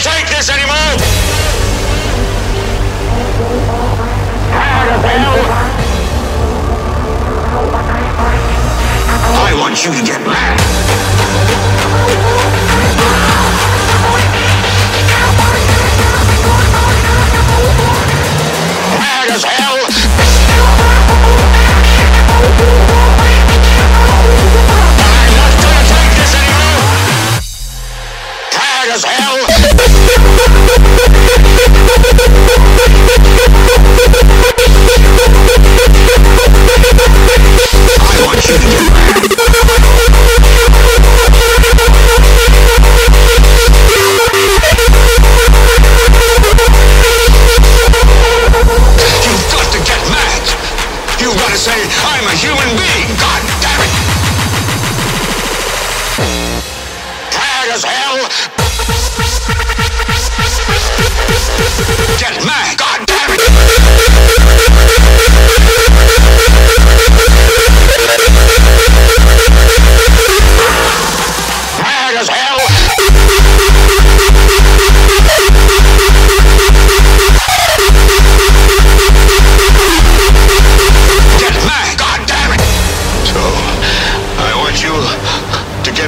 take this anymore! I want you to get! Mad I'm a human being! God damn it! Mad as hell!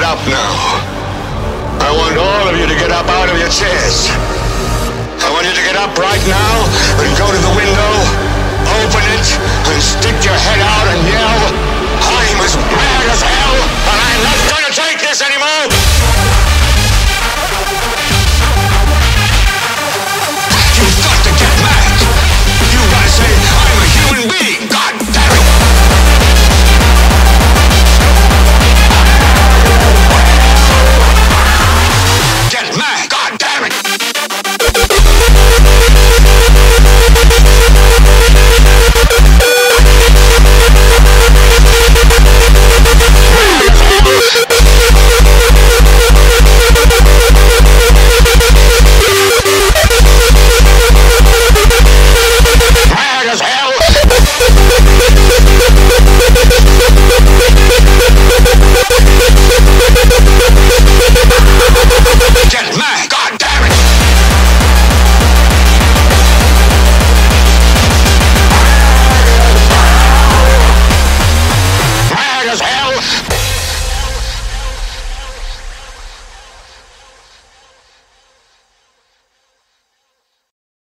Up now. I want all of you to get up out of your chairs. I want you to get up right now and go to the window,